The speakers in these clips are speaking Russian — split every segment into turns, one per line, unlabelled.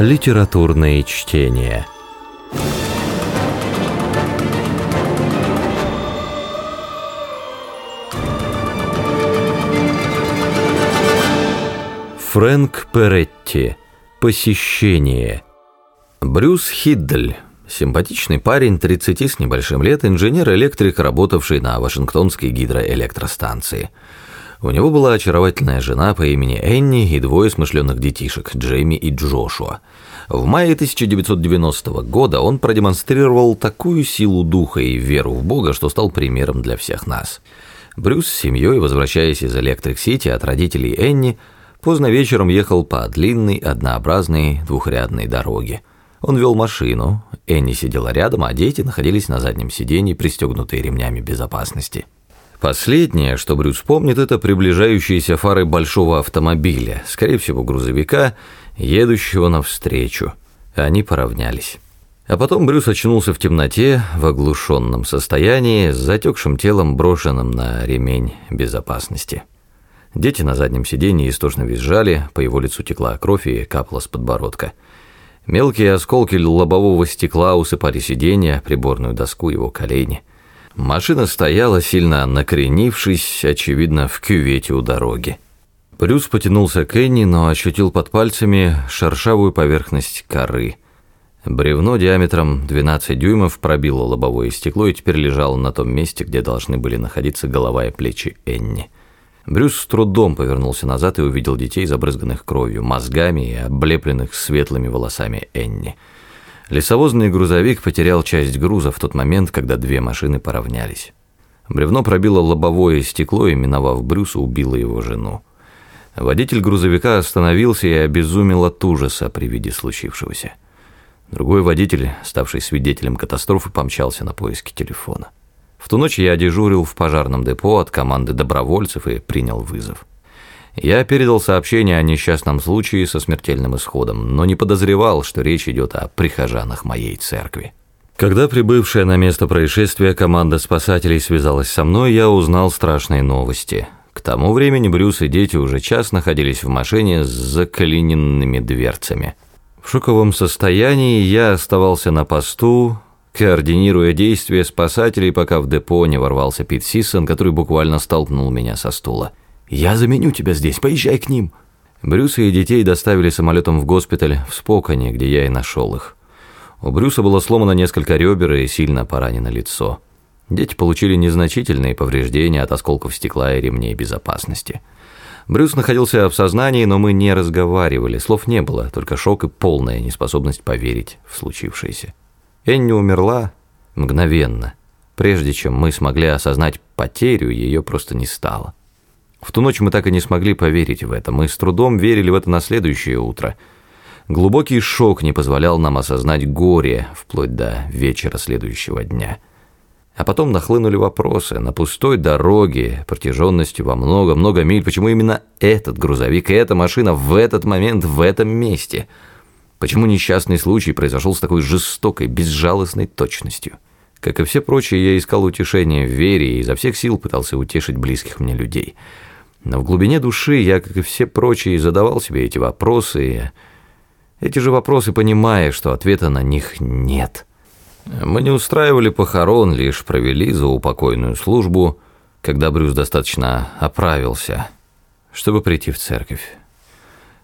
Литературные чтения. Фрэнк Перетти. Посещение. Брюс Хиддль. Симпатичный парень, 30 с небольшим лет, инженер-электрик, работавший на Вашингтонской гидроэлектростанции. У него была очаровательная жена по имени Энни и двое смышленых детишек, Джейми и Джошуа. В мае 1990 года он продемонстрировал такую силу духа и веру в Бога, что стал примером для всех нас. Брюс с семьей, возвращаясь из Электрик-Сити от родителей Энни, поздно вечером ехал по длинной, однообразной двухрядной дороге. Он вел машину, Энни сидела рядом, а дети находились на заднем сиденье, пристегнутые ремнями безопасности. Последнее, что Брюс помнит, это приближающиеся фары большого автомобиля, скорее всего грузовика, едущего навстречу. Они поравнялись. А потом Брюс очнулся в темноте, в оглушенном состоянии, с затекшим телом, брошенным на ремень безопасности. Дети на заднем сиденье истошно визжали, по его лицу текла кровь и капала с подбородка. Мелкие осколки лобового стекла усыпали сиденье, приборную доску его колени. Машина стояла, сильно накренившись, очевидно, в кювете у дороги. Брюс потянулся к Энни, но ощутил под пальцами шершавую поверхность коры. Бревно диаметром 12 дюймов пробило лобовое стекло и теперь лежало на том месте, где должны были находиться голова и плечи Энни. Брюс с трудом повернулся назад и увидел детей, забрызганных кровью, мозгами и облепленных светлыми волосами Энни. Лесовозный грузовик потерял часть груза в тот момент, когда две машины поравнялись. Бревно пробило лобовое стекло и, миновав Брюса, убило его жену. Водитель грузовика остановился и обезумел от ужаса при виде случившегося. Другой водитель, ставший свидетелем катастрофы, помчался на поиски телефона. В ту ночь я дежурил в пожарном депо от команды добровольцев и принял вызов. Я передал сообщение о несчастном случае со смертельным исходом, но не подозревал, что речь идет о прихожанах моей церкви. Когда прибывшая на место происшествия команда спасателей связалась со мной, я узнал страшные новости. К тому времени Брюс и дети уже час находились в машине с заколененными дверцами. В шоковом состоянии я оставался на посту, координируя действия спасателей, пока в депо не ворвался Пит Сисон, который буквально столкнул меня со стула. «Я заменю тебя здесь, поезжай к ним». Брюса и детей доставили самолетом в госпиталь в Споконе, где я и нашел их. У Брюса было сломано несколько ребер и сильно поранено лицо. Дети получили незначительные повреждения от осколков стекла и ремней безопасности. Брюс находился в сознании, но мы не разговаривали, слов не было, только шок и полная неспособность поверить в случившееся. Энни умерла мгновенно. Прежде чем мы смогли осознать потерю, ее просто не стало. В ту ночь мы так и не смогли поверить в это. Мы с трудом верили в это на следующее утро. Глубокий шок не позволял нам осознать горе вплоть до вечера следующего дня. А потом нахлынули вопросы. На пустой дороге, протяженностью во много-много миль, почему именно этот грузовик и эта машина в этот момент в этом месте? Почему несчастный случай произошел с такой жестокой, безжалостной точностью? Как и все прочие, я искал утешение в вере и изо всех сил пытался утешить близких мне людей – но в глубине души я, как и все прочие, задавал себе эти вопросы, эти же вопросы понимая, что ответа на них нет. Мы не устраивали похорон, лишь провели заупокойную службу, когда Брюс достаточно оправился, чтобы прийти в церковь.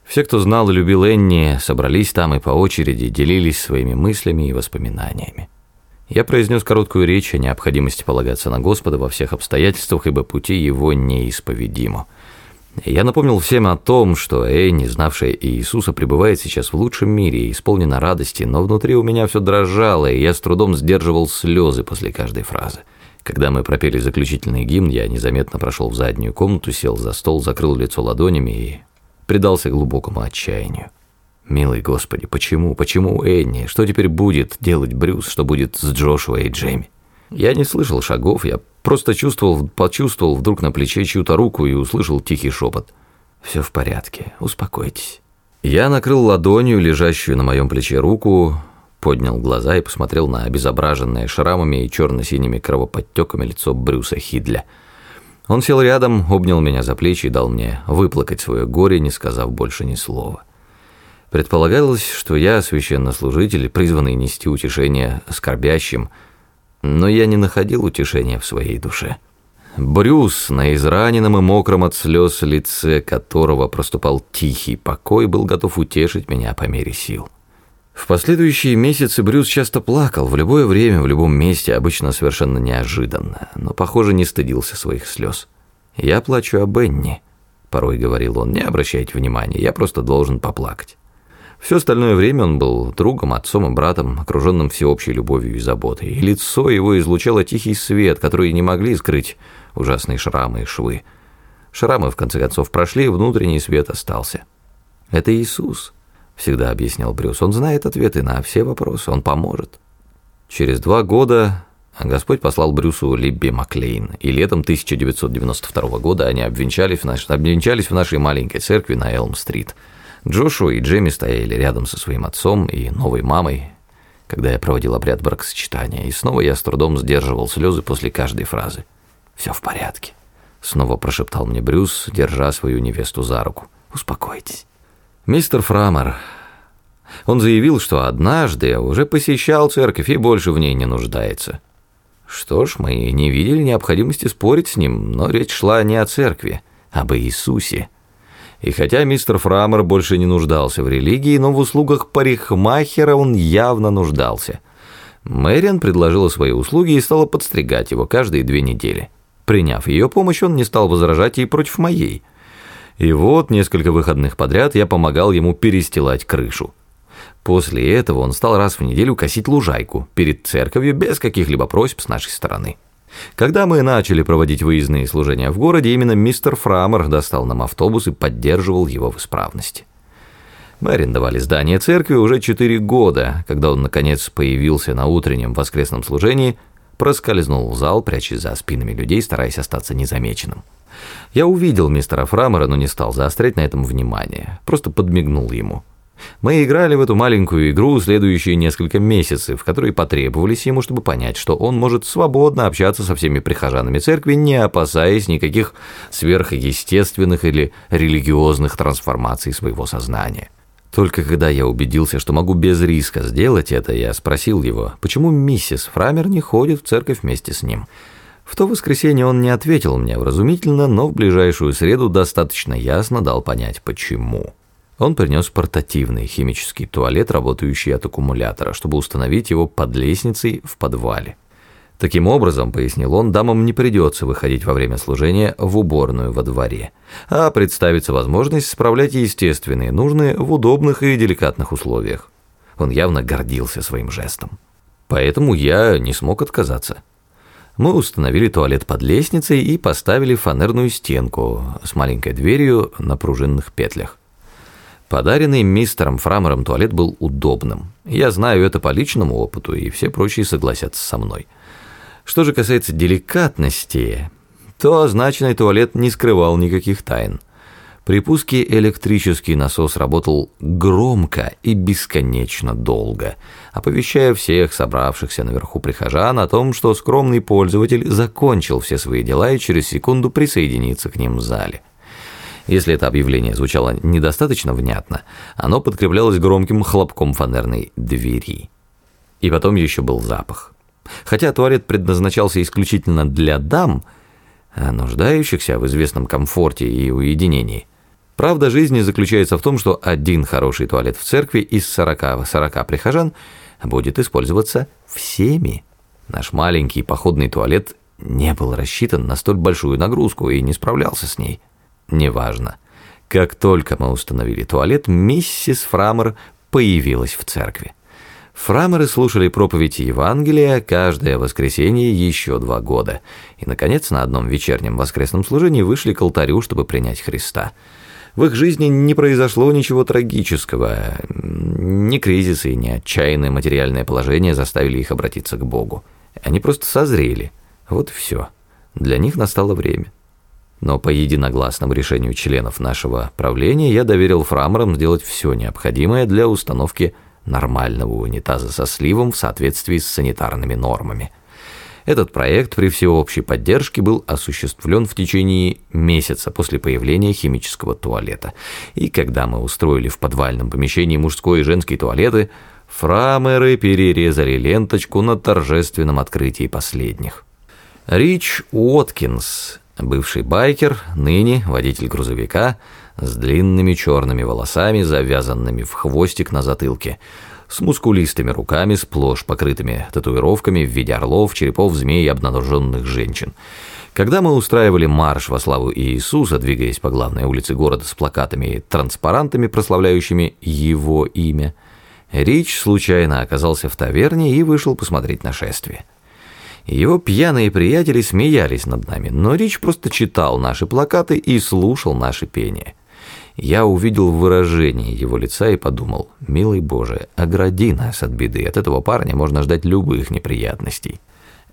Все, кто знал и любил Энни, собрались там и по очереди делились своими мыслями и воспоминаниями. Я произнес короткую речь о необходимости полагаться на Господа во всех обстоятельствах, ибо пути его неисповедимы. Я напомнил всем о том, что Энни, знавшая Иисуса, пребывает сейчас в лучшем мире и исполнена радости, но внутри у меня все дрожало, и я с трудом сдерживал слезы после каждой фразы. Когда мы пропели заключительный гимн, я незаметно прошел в заднюю комнату, сел за стол, закрыл лицо ладонями и предался глубокому отчаянию. Милый Господи, почему, почему Энни? Что теперь будет делать Брюс, что будет с Джошуа и Джейми? Я не слышал шагов, я просто чувствовал, почувствовал вдруг на плече чью-то руку и услышал тихий шепот. «Все в порядке, успокойтесь». Я накрыл ладонью лежащую на моем плече руку, поднял глаза и посмотрел на обезображенное шрамами и черно-синими кровоподтеками лицо Брюса Хидля. Он сел рядом, обнял меня за плечи и дал мне выплакать свое горе, не сказав больше ни слова. Предполагалось, что я священнослужитель, призванный нести утешение скорбящим, но я не находил утешения в своей душе. Брюс, на израненном и мокром от слез лице которого проступал тихий покой, был готов утешить меня по мере сил. В последующие месяцы Брюс часто плакал, в любое время, в любом месте, обычно совершенно неожиданно, но, похоже, не стыдился своих слез. «Я плачу о Бенни», — порой говорил он, — «не обращайте внимания, я просто должен поплакать». Все остальное время он был другом, отцом и братом, окруженным всеобщей любовью и заботой, и лицо его излучало тихий свет, который не могли скрыть ужасные шрамы и швы. Шрамы, в конце концов, прошли, внутренний свет остался. «Это Иисус», — всегда объяснял Брюс. «Он знает ответы на все вопросы, он поможет». Через два года Господь послал Брюсу Либби Маклейн, и летом 1992 года они обвенчались в, наш... обвенчались в нашей маленькой церкви на Элм-стрит. Джошуа и Джемми стояли рядом со своим отцом и новой мамой, когда я проводил обряд бракосочетания, и снова я с трудом сдерживал слезы после каждой фразы. «Все в порядке», — снова прошептал мне Брюс, держа свою невесту за руку. «Успокойтесь». Мистер Фрамер. Он заявил, что однажды уже посещал церковь и больше в ней не нуждается. Что ж, мы не видели необходимости спорить с ним, но речь шла не о церкви, а об Иисусе. И хотя мистер Фрамер больше не нуждался в религии, но в услугах парикмахера он явно нуждался. Мэриан предложила свои услуги и стала подстригать его каждые две недели. Приняв ее помощь, он не стал возражать ей против моей. И вот несколько выходных подряд я помогал ему перестилать крышу. После этого он стал раз в неделю косить лужайку перед церковью без каких-либо просьб с нашей стороны. Когда мы начали проводить выездные служения в городе, именно мистер Фрамер достал нам автобус и поддерживал его в исправности. Мы арендовали здание церкви уже четыре года, когда он, наконец, появился на утреннем воскресном служении, проскользнул в зал, прячась за спинами людей, стараясь остаться незамеченным. Я увидел мистера Фрамера, но не стал заострять на этом внимание, просто подмигнул ему. Мы играли в эту маленькую игру следующие несколько месяцев, которые потребовались ему, чтобы понять, что он может свободно общаться со всеми прихожанами церкви, не опасаясь никаких сверхъестественных или религиозных трансформаций своего сознания. Только когда я убедился, что могу без риска сделать это, я спросил его, почему миссис Фрамер не ходит в церковь вместе с ним. В то воскресенье он не ответил мне вразумительно, но в ближайшую среду достаточно ясно дал понять, почему. Он принес портативный химический туалет, работающий от аккумулятора, чтобы установить его под лестницей в подвале. Таким образом, пояснил он, дамам не придется выходить во время служения в уборную во дворе, а представится возможность справлять естественные нужные в удобных и деликатных условиях. Он явно гордился своим жестом. Поэтому я не смог отказаться. Мы установили туалет под лестницей и поставили фанерную стенку с маленькой дверью на пружинных петлях. Подаренный мистером Фрамером туалет был удобным. Я знаю это по личному опыту, и все прочие согласятся со мной. Что же касается деликатности, то означенный туалет не скрывал никаких тайн. При пуске электрический насос работал громко и бесконечно долго, оповещая всех собравшихся наверху прихожан о том, что скромный пользователь закончил все свои дела и через секунду присоединится к ним в зале. Если это объявление звучало недостаточно внятно, оно подкреплялось громким хлопком фанерной двери. И потом еще был запах. Хотя туалет предназначался исключительно для дам, нуждающихся в известном комфорте и уединении. Правда жизни заключается в том, что один хороший туалет в церкви из 40, 40 прихожан будет использоваться всеми. Наш маленький походный туалет не был рассчитан на столь большую нагрузку и не справлялся с ней. Неважно. Как только мы установили туалет, миссис Фрамер появилась в церкви. Фрамеры слушали проповеди Евангелия каждое воскресенье еще два года. И, наконец, на одном вечернем воскресном служении вышли к алтарю, чтобы принять Христа. В их жизни не произошло ничего трагического. Ни кризисы, ни отчаянное материальное положение заставили их обратиться к Богу. Они просто созрели. Вот и все. Для них настало время. Но по единогласному решению членов нашего правления я доверил фрамерам сделать все необходимое для установки нормального унитаза со сливом в соответствии с санитарными нормами. Этот проект при всеобщей поддержке был осуществлен в течение месяца после появления химического туалета. И когда мы устроили в подвальном помещении мужской и женский туалеты, фрамеры перерезали ленточку на торжественном открытии последних. Рич Уоткинс, бывший байкер, ныне водитель грузовика, с длинными черными волосами, завязанными в хвостик на затылке – с мускулистыми руками, сплошь покрытыми татуировками в виде орлов, черепов, змей и обнаруженных женщин. Когда мы устраивали марш во славу Иисуса, двигаясь по главной улице города с плакатами и транспарантами, прославляющими Его имя, Рич случайно оказался в таверне и вышел посмотреть нашествие. Его пьяные приятели смеялись над нами, но Рич просто читал наши плакаты и слушал наше пение. Я увидел выражение его лица и подумал, «Милый Боже, огради нас от беды, от этого парня можно ждать любых неприятностей».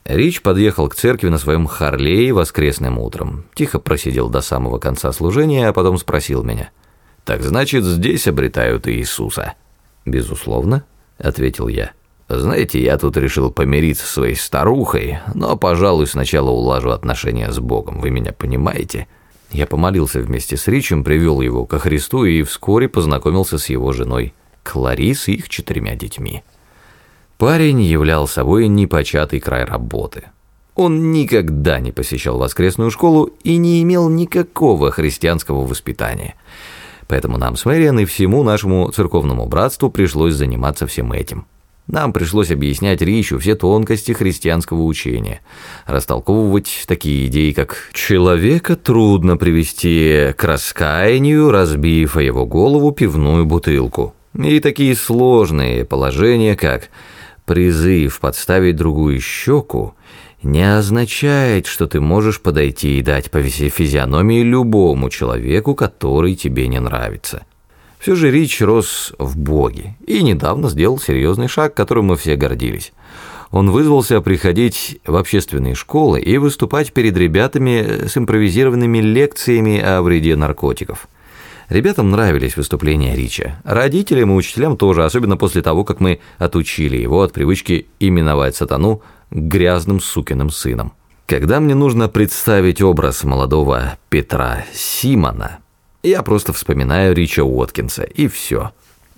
Рич подъехал к церкви на своем Харлее воскресным утром, тихо просидел до самого конца служения, а потом спросил меня, «Так значит, здесь обретают Иисуса?» «Безусловно», — ответил я. «Знаете, я тут решил помириться со своей старухой, но, пожалуй, сначала улажу отношения с Богом, вы меня понимаете?» Я помолился вместе с Ричем, привел его ко Христу и вскоре познакомился с его женой Кларис и их четырьмя детьми. Парень являл собой непочатый край работы. Он никогда не посещал воскресную школу и не имел никакого христианского воспитания. Поэтому нам с Мэриан и всему нашему церковному братству пришлось заниматься всем этим. Нам пришлось объяснять Ричу все тонкости христианского учения, растолковывать такие идеи, как «человека трудно привести к раскаянию, разбив о его голову пивную бутылку», и такие сложные положения, как «призыв подставить другую щеку» не означает, что ты можешь подойти и дать по физиономии любому человеку, который тебе не нравится. Все же Рич рос в Боге и недавно сделал серьезный шаг, которым мы все гордились. Он вызвался приходить в общественные школы и выступать перед ребятами с импровизированными лекциями о вреде наркотиков. Ребятам нравились выступления Рича. Родителям и учителям тоже, особенно после того, как мы отучили его от привычки именовать сатану грязным сукиным сыном. Когда мне нужно представить образ молодого Петра Симона, я просто вспоминаю Рича Уоткинса, и все.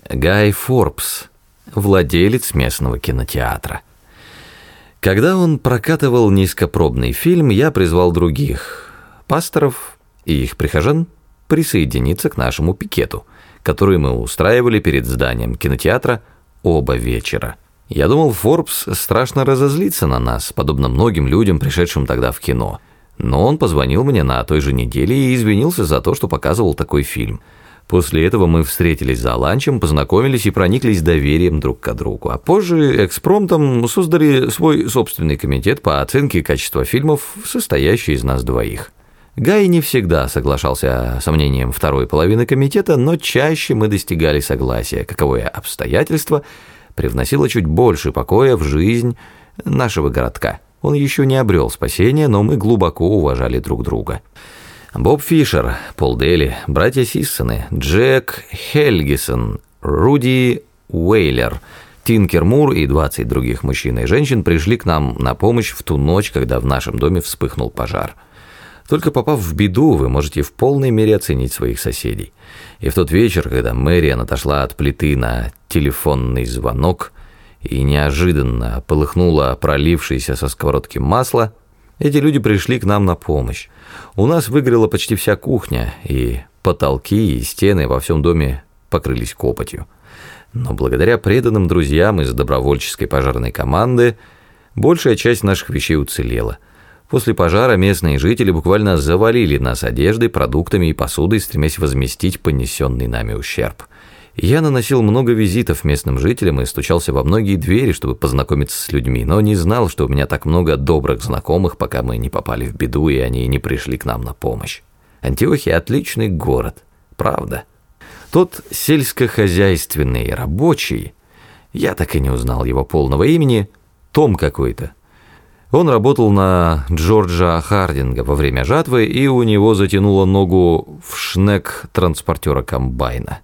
Гай Форбс, владелец местного кинотеатра. Когда он прокатывал низкопробный фильм, я призвал других пасторов и их прихожан присоединиться к нашему пикету, который мы устраивали перед зданием кинотеатра оба вечера. Я думал, Форбс страшно разозлится на нас, подобно многим людям, пришедшим тогда в кино – но он позвонил мне на той же неделе и извинился за то, что показывал такой фильм. После этого мы встретились за ланчем, познакомились и прониклись доверием друг к другу. А позже экспромтом создали свой собственный комитет по оценке качества фильмов, состоящий из нас двоих. Гай не всегда соглашался с мнением второй половины комитета, но чаще мы достигали согласия, каковое обстоятельство привносило чуть больше покоя в жизнь нашего городка. Он еще не обрел спасения, но мы глубоко уважали друг друга. Боб Фишер, Пол Дели, братья Сиссоны, Джек Хельгисон, Руди Уэйлер, Тинкер Мур и 20 других мужчин и женщин пришли к нам на помощь в ту ночь, когда в нашем доме вспыхнул пожар. Только попав в беду, вы можете в полной мере оценить своих соседей. И в тот вечер, когда Мэриан отошла от плиты на телефонный звонок, и неожиданно полыхнуло пролившееся со сковородки масло, эти люди пришли к нам на помощь. У нас выгорела почти вся кухня, и потолки и стены во всем доме покрылись копотью. Но благодаря преданным друзьям из добровольческой пожарной команды большая часть наших вещей уцелела. После пожара местные жители буквально завалили нас одеждой, продуктами и посудой, стремясь возместить понесенный нами ущерб – я наносил много визитов местным жителям и стучался во многие двери, чтобы познакомиться с людьми, но не знал, что у меня так много добрых знакомых, пока мы не попали в беду и они не пришли к нам на помощь. Антиохия – отличный город, правда. Тот сельскохозяйственный рабочий, я так и не узнал его полного имени, Том какой-то. Он работал на Джорджа Хардинга во время жатвы, и у него затянуло ногу в шнек транспортера комбайна.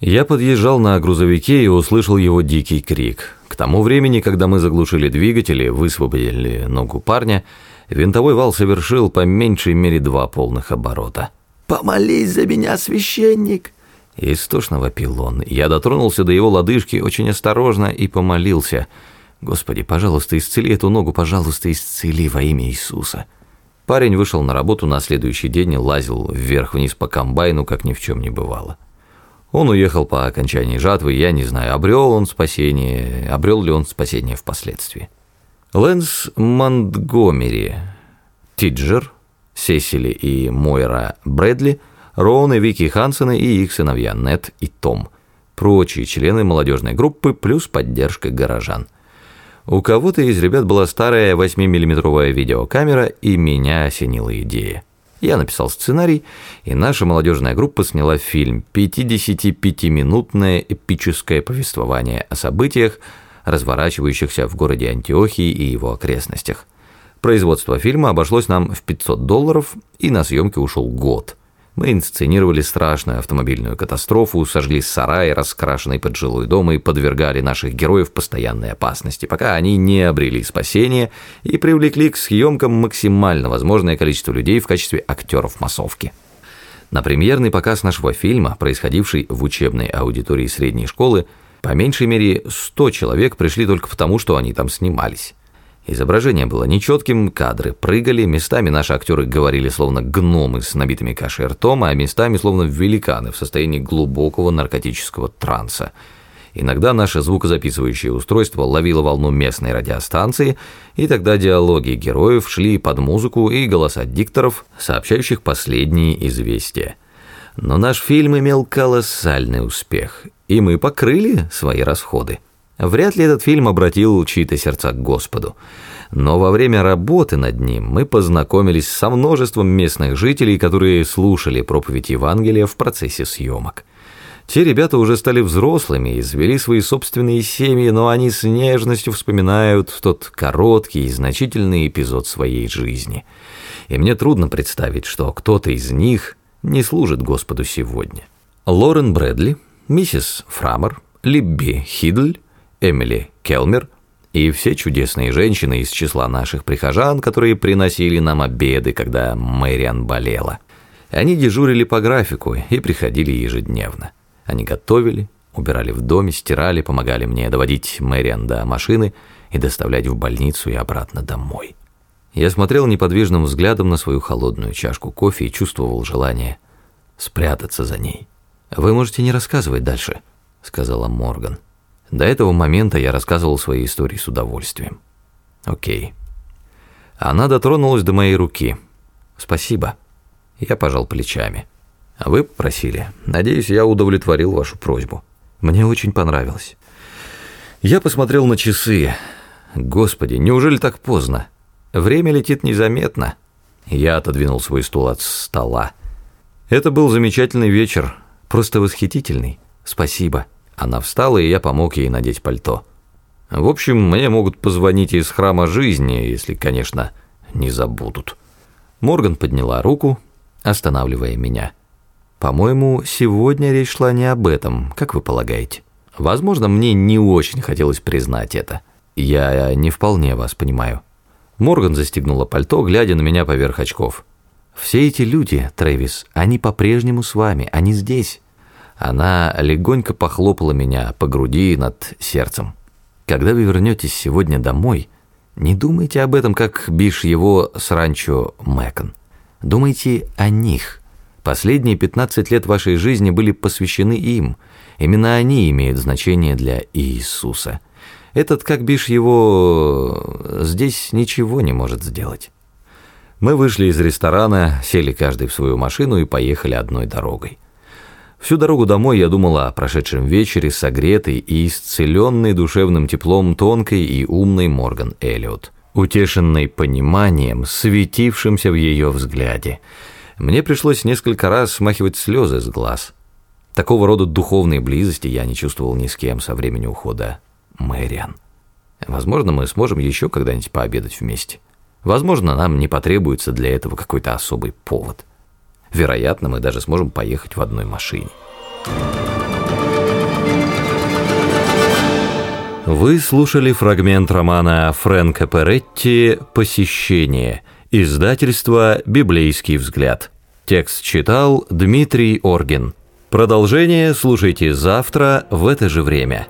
Я подъезжал на грузовике и услышал его дикий крик. К тому времени, когда мы заглушили двигатели, высвободили ногу парня, винтовой вал совершил по меньшей мере два полных оборота.
«Помолись за меня, священник!»
Истошно вопил он. Я дотронулся до его лодыжки очень осторожно и помолился. «Господи, пожалуйста, исцели эту ногу, пожалуйста, исцели во имя Иисуса». Парень вышел на работу на следующий день и лазил вверх-вниз по комбайну, как ни в чем не бывало. Он уехал по окончании жатвы, я не знаю, обрел он спасение, обрел ли он спасение впоследствии. Лэнс Монтгомери, Тиджер, Сесили и Мойра Брэдли – Роун и Вики Хансены и их сыновья Нет и Том, прочие члены молодежной группы плюс поддержка горожан. У кого-то из ребят была старая 8-миллиметровая видеокамера, и меня осенила идея. Я написал сценарий, и наша молодежная группа сняла фильм 55-минутное эпическое повествование о событиях, разворачивающихся в городе Антиохии и его окрестностях. Производство фильма обошлось нам в 500 долларов, и на съемки ушел год – мы инсценировали страшную автомобильную катастрофу, сожгли сарай, раскрашенный под жилой дом и подвергали наших героев постоянной опасности, пока они не обрели спасение и привлекли к съемкам максимально возможное количество людей в качестве актеров массовки. На премьерный показ нашего фильма, происходивший в учебной аудитории средней школы, по меньшей мере 100 человек пришли только потому, что они там снимались. Изображение было нечетким, кадры прыгали, местами наши актеры говорили словно гномы с набитыми кашей ртом, а местами словно великаны в состоянии глубокого наркотического транса. Иногда наше звукозаписывающее устройство ловило волну местной радиостанции, и тогда диалоги героев шли под музыку и голоса дикторов, сообщающих последние известия. Но наш фильм имел колоссальный успех, и мы покрыли свои расходы. Вряд ли этот фильм обратил чьи-то сердца к Господу. Но во время работы над ним мы познакомились со множеством местных жителей, которые слушали проповедь Евангелия в процессе съемок. Те ребята уже стали взрослыми и завели свои собственные семьи, но они с нежностью вспоминают тот короткий и значительный эпизод своей жизни. И мне трудно представить, что кто-то из них не служит Господу сегодня. Лорен Брэдли, миссис Фрамер, Либби Хидль, Эмили Келмер и все чудесные женщины из числа наших прихожан, которые приносили нам обеды, когда Мэриан болела. Они дежурили по графику и приходили ежедневно. Они готовили, убирали в доме, стирали, помогали мне доводить Мэриан до машины и доставлять в больницу и обратно домой. Я смотрел неподвижным взглядом на свою холодную чашку кофе и чувствовал желание спрятаться за ней. «Вы можете не рассказывать дальше», — сказала Морган. До этого момента я рассказывал свои истории с удовольствием. Окей. Она дотронулась до моей руки. Спасибо. Я пожал плечами. А вы попросили. Надеюсь, я удовлетворил вашу просьбу. Мне очень понравилось. Я посмотрел на часы. Господи, неужели так поздно? Время летит незаметно. Я отодвинул свой стул от стола. Это был замечательный вечер, просто восхитительный. Спасибо. Она встала, и я помог ей надеть пальто. В общем, мне могут позвонить из храма жизни, если, конечно, не забудут. Морган подняла руку, останавливая меня. По-моему, сегодня речь шла не об этом, как вы полагаете? Возможно, мне не очень хотелось признать это. Я не вполне вас понимаю. Морган застегнула пальто, глядя на меня поверх очков. Все эти люди, Трэвис, они по-прежнему с вами, они здесь. Она легонько похлопала меня по груди над сердцем. «Когда вы вернетесь сегодня домой, не думайте об этом, как Биш его с ранчо Мэкон. Думайте о них. Последние 15 лет вашей жизни были посвящены им. Именно они имеют значение для Иисуса. Этот, как Биш его, здесь ничего не может сделать». Мы вышли из ресторана, сели каждый в свою машину и поехали одной дорогой. Всю дорогу домой я думала о прошедшем вечере, согретой и исцеленной душевным теплом тонкой и умной Морган Эллиот, утешенной пониманием, светившимся в ее взгляде. Мне пришлось несколько раз смахивать слезы с глаз. Такого рода духовной близости я не чувствовал ни с кем со времени ухода Мэриан. Возможно, мы сможем еще когда-нибудь пообедать вместе. Возможно, нам не потребуется для этого какой-то особый повод. Вероятно, мы даже сможем поехать в одной машине. Вы слушали фрагмент романа Фрэнка Перетти «Посещение», издательство «Библейский взгляд». Текст читал Дмитрий Оргин. Продолжение слушайте завтра в это же время.